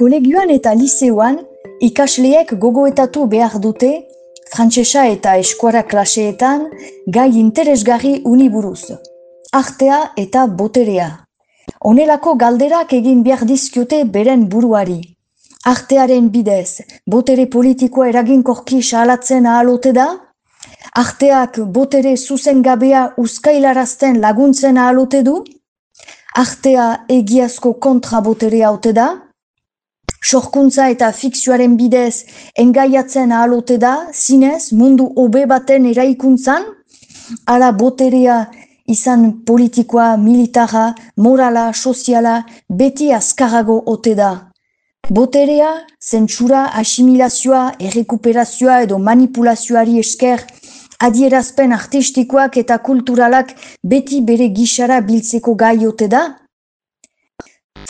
Kolegioan eta liseuan ikasleek gogoetatu behar dute frantsesa eta eskuara klaseetan gai interesgarri uniburuz. Artea eta boterea. Honelako galderak egin behar dizkiote beren buruari. Artearen bidez, botere politikoa eraginkorki salatzen ahalote da? Arteak botere zuzengabea uzkailarazten laguntzen ahalote du? Artea egiazko kontra boterea haute da? Sorkuntza eta fikzioaren bidez engaiatzen ahalote da, zinez, mundu hobe baten eraikuntzan, ala boterea izan politikoa, militara, morala, soziala, beti azkarago ote da. Boterea, zentsura, asimilazioa, errekuperazioa edo manipulazioari esker, adierazpen artistikoak eta kulturalak beti bere gixara biltzeko gai ote da?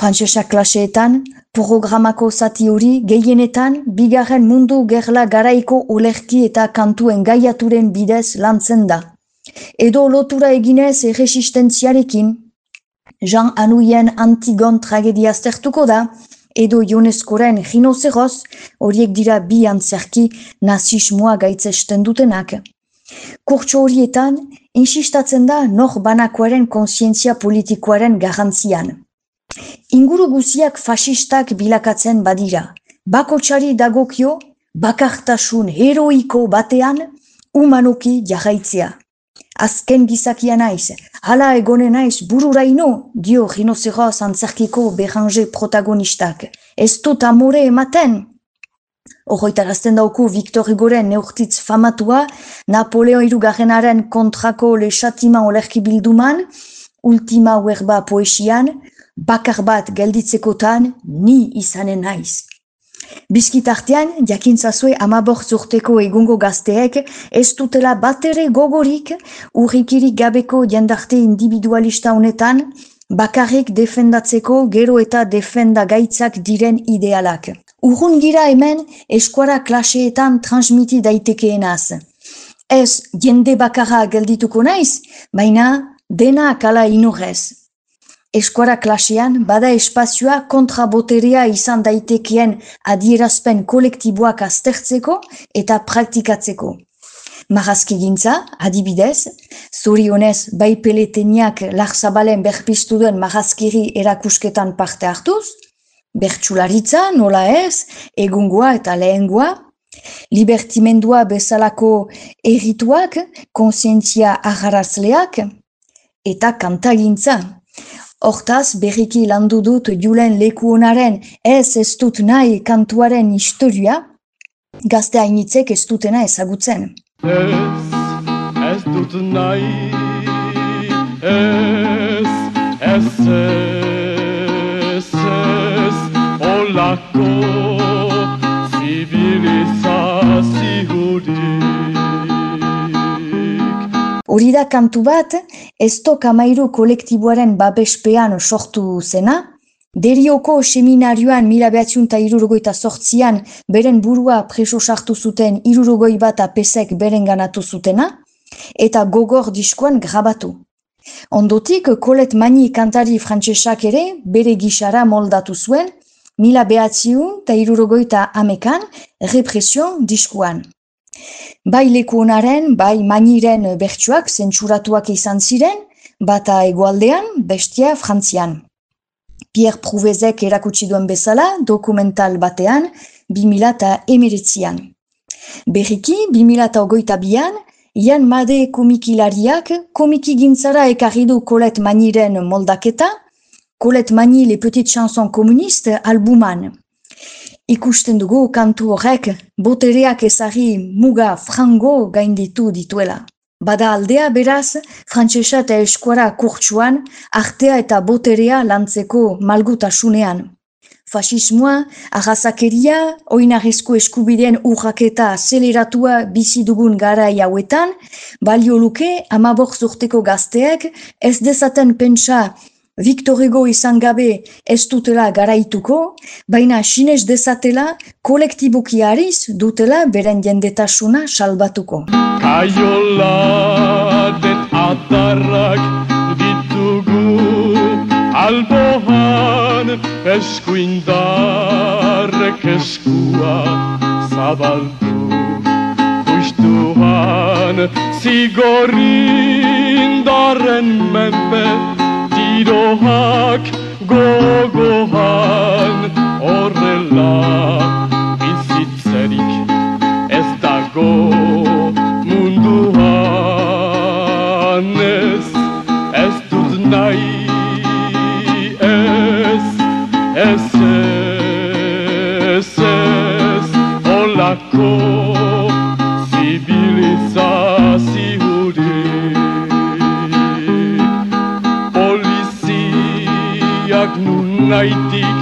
Frantsesa klaseetan, programako zati hori gehienetan bigarren mundu gerla garaiko olerki eta kantuen gaiaturen bidez lantzen da. Edo lotura eginez erresistentziarekin, Jean Anuyen Antigon tragedia zertuko da, edo Ioneskoren ginozeroz, horiek dira bi antzerki nazismoa gaitzesten dutenak. Kurtso horietan, insistatzen da nor banakoaren konsientzia politikoaren garantzian. Inguru guziak fasistak bilakatzen badira. Bakotxari dagokio, bakartasun heroiko batean, umanoki jarraitzea. Azken gizakia naiz, hala egone naiz bururaino, dio rinozeroz antzerkiko berrange protagonistak. Ez dut amore ematen. Horroitarazten dauku Victor Hugoren neurtitz famatua, Napoleon irugarrenaren kontrako lesatima olerki bilduman, ultima huerba poesian, bakar bat gelditzekotan ni izanen naiz. Bizkitartean, jakintzazue amabor zurteko egungo gazteek ez dutela batere gogorik urrikirik gabeko jendarte individualista honetan bakarrik defendatzeko gero eta defenda gaitzak diren idealak. Urrun gira hemen eskuara klaseetan transmiti daitekeenaz. Ez jende bakarra geldituko naiz, baina dena akala inorrez. Eskuara klasean, bada espazioa kontraboterea izan daitekien adierazpen kolektiboak aztertzeko eta praktikatzeko. Marazki gintza, adibidez, zorionez bai peleteniak larzabalen berpiztu duen marazkiri erakusketan parte hartuz, bertsularitza, nola ez, egungoa eta lehengoa, libertimendua bezalako errituak, konsientzia agarrazleak, eta kantagintza. Hortaz, berriki landu dut julen leku honaren ez ez dut nahi kantuaren historia, gazte hainitzek ez dutena ezagutzen. Ez, ez dut nahi, ez, ez, ez, ez, olako Hori da kantu bat, ez kamairu kolektiboaren babespean sortu zena, Derioko seminarioan mila behatziun eta irurogoita sortzian beren burua preso sartu zuten irurogoi bat apesek beren ganatu zutena, eta gogor diskoan grabatu. Ondotik, kolet mani kantari frantsesak ere bere gixara moldatu zuen, mila behatziun eta irurogoita amekan represion diskuan. Bai lekunaren, bai maniren bertsuak zentsuratuak izan ziren, bata egualdean, bestia frantzian. Pierre Prouvezek erakutsi duen bezala, dokumental batean, 2000 eta emiritzian. Berriki, 2000 eta ogoita bian, Ian Made komikilariak komiki gintzara ekarri du Colette Maniren moldaketa, Colette Mani Le Petit Chanson Communiste albuman ikusten dugu kantu horrek botereak ezari muga frango gainditu dituela. Bada aldea beraz, frantsesa eta eskuara kurtsuan, artea eta boterea lantzeko malgutasunean. Fasismoa, arrazakeria, oinarrizko eskubideen urraketa azeleratua bizi dugun gara hauetan, balio luke amabok zurteko gazteek ez dezaten pentsa Victor Hugo izan gabe ez dutela garaituko, baina sinez dezatela kolektiboki ariz dutela beren jendetasuna salbatuko. Kaiola den atarrak ditugu alboan eskuindarrek eskua zabaldu Justuan zigorrindarren menpe tiroak gogoan horrela bizitzerik naitik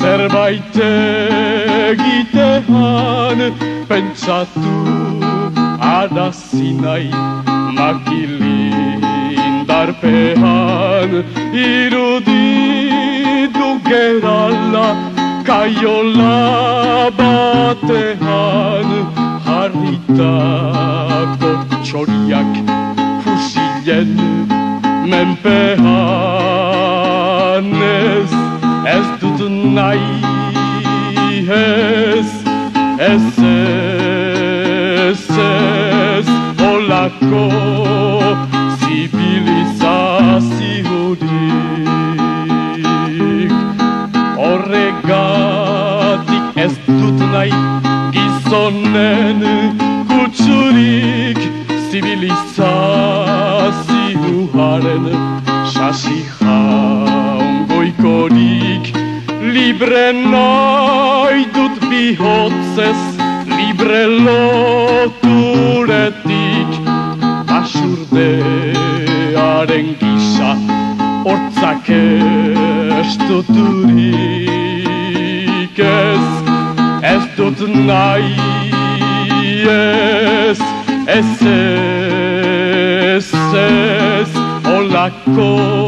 zerbait egitean. Pentsatu adazi nahi makilindarpean iruditu gerala kaiola batean. Harritako txoriak fusilen menpean nahi ez ez ez ez olako zibilizaziorik. Horregatik ez dut nahi gizonen kutsurik zibilizazioaren sasi libre nahi dut bihotzez libre loturetik asurdearen gisa hortzak estuturik ez ez dut nahi ez ez ez ez olako